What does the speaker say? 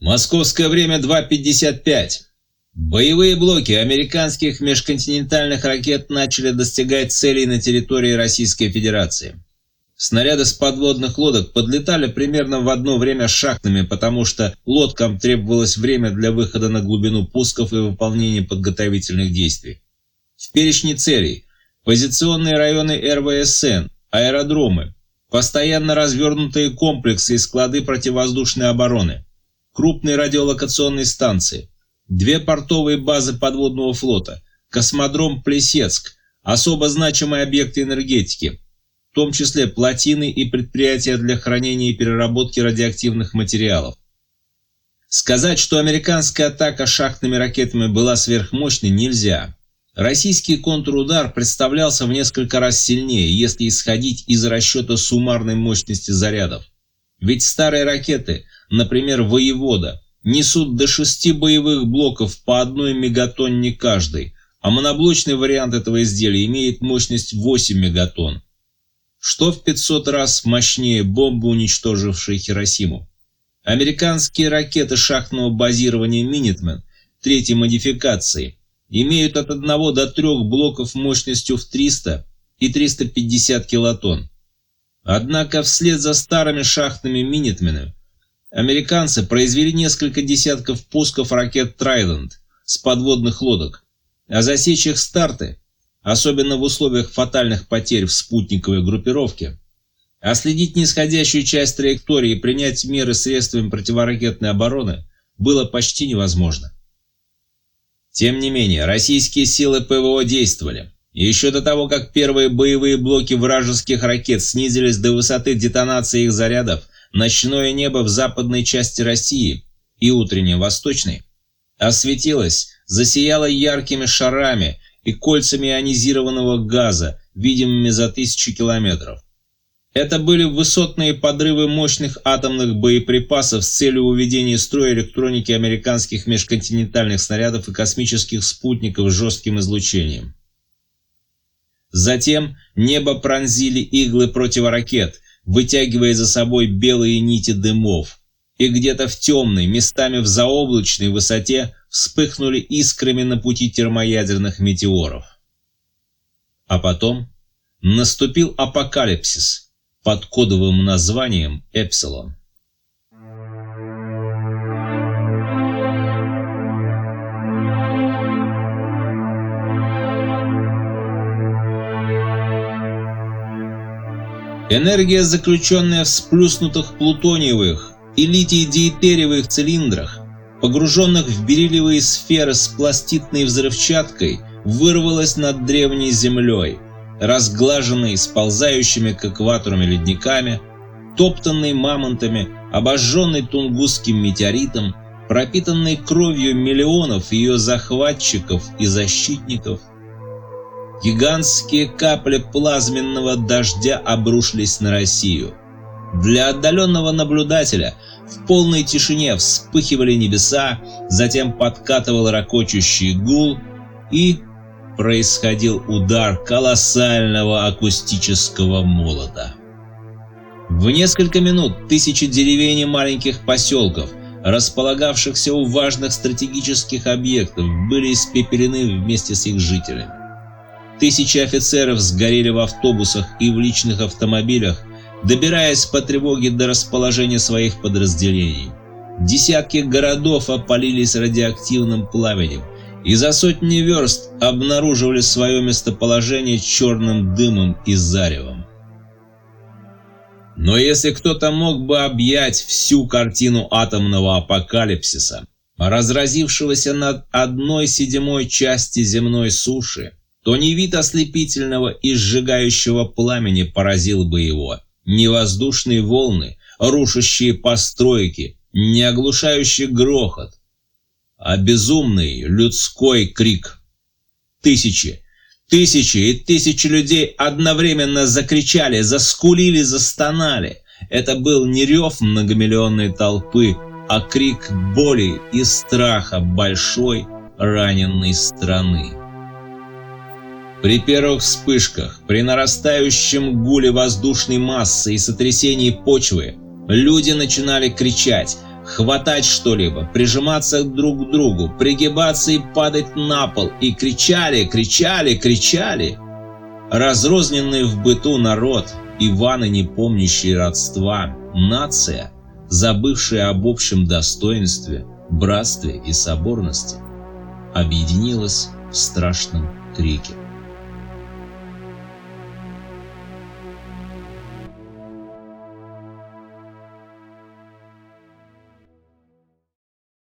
Московское время 2.55. Боевые блоки американских межконтинентальных ракет начали достигать целей на территории Российской Федерации. Снаряды с подводных лодок подлетали примерно в одно время с шахтами, потому что лодкам требовалось время для выхода на глубину пусков и выполнения подготовительных действий. В перечне целей – позиционные районы РВСН, аэродромы, постоянно развернутые комплексы и склады противовоздушной обороны, крупные радиолокационные станции, две портовые базы подводного флота, космодром Плесецк, особо значимые объекты энергетики – в том числе плотины и предприятия для хранения и переработки радиоактивных материалов. Сказать, что американская атака шахтными ракетами была сверхмощной, нельзя. Российский контрудар представлялся в несколько раз сильнее, если исходить из расчета суммарной мощности зарядов. Ведь старые ракеты, например, «Воевода», несут до шести боевых блоков по одной мегатонне каждый, а моноблочный вариант этого изделия имеет мощность 8 мегатонн что в 500 раз мощнее бомбы, уничтожившей Хиросиму. Американские ракеты шахтного базирования «Минитмен» третьей модификации имеют от 1 до 3 блоков мощностью в 300 и 350 килотонн. Однако вслед за старыми шахтными «Минитменами» американцы произвели несколько десятков пусков ракет «Трайдент» с подводных лодок, а засечь их старты особенно в условиях фатальных потерь в спутниковой группировке, а следить нисходящую часть траектории и принять меры средствами противоракетной обороны было почти невозможно. Тем не менее, российские силы ПВО действовали. Еще до того, как первые боевые блоки вражеских ракет снизились до высоты детонации их зарядов, ночное небо в западной части России и утренней восточной осветилось, засияло яркими шарами и кольцами ионизированного газа, видимыми за тысячи километров. Это были высотные подрывы мощных атомных боеприпасов с целью уведения из строя электроники американских межконтинентальных снарядов и космических спутников жестким излучением. Затем небо пронзили иглы противоракет, вытягивая за собой белые нити дымов, и где-то в темной, местами в заоблачной высоте вспыхнули искрами на пути термоядерных метеоров. А потом наступил апокалипсис под кодовым названием «Эпсилон». Энергия, заключенная в сплюснутых плутониевых и литий-диэтериевых цилиндрах, погруженных в бериллиевые сферы с пластитной взрывчаткой, вырвалась над древней землей, разглаженной сползающими к экваторам ледниками, топтанной мамонтами, обожженной тунгусским метеоритом, пропитанной кровью миллионов ее захватчиков и защитников. Гигантские капли плазменного дождя обрушились на Россию. Для отдаленного наблюдателя в полной тишине вспыхивали небеса, затем подкатывал ракочущий гул и происходил удар колоссального акустического молота. В несколько минут тысячи деревень и маленьких поселков, располагавшихся у важных стратегических объектов, были испепелены вместе с их жителями. Тысячи офицеров сгорели в автобусах и в личных автомобилях, добираясь по тревоге до расположения своих подразделений. Десятки городов опалились радиоактивным пламенем, и за сотни верст обнаруживали свое местоположение черным дымом и заревом. Но если кто-то мог бы объять всю картину атомного апокалипсиса, разразившегося над одной седьмой части земной суши, то не вид ослепительного и сжигающего пламени поразил бы его – не воздушные волны, рушащие постройки, не оглушающий грохот, а безумный людской крик. Тысячи, тысячи и тысячи людей одновременно закричали, заскулили, застонали. Это был не рев многомиллионной толпы, а крик боли и страха большой раненой страны. При первых вспышках, при нарастающем гуле воздушной массы и сотрясении почвы, люди начинали кричать, хватать что-либо, прижиматься друг к другу, пригибаться и падать на пол, и кричали, кричали, кричали. Разрозненный в быту народ, Иваны, не помнящие родства, нация, забывшая об общем достоинстве, братстве и соборности, объединилась в страшном крике.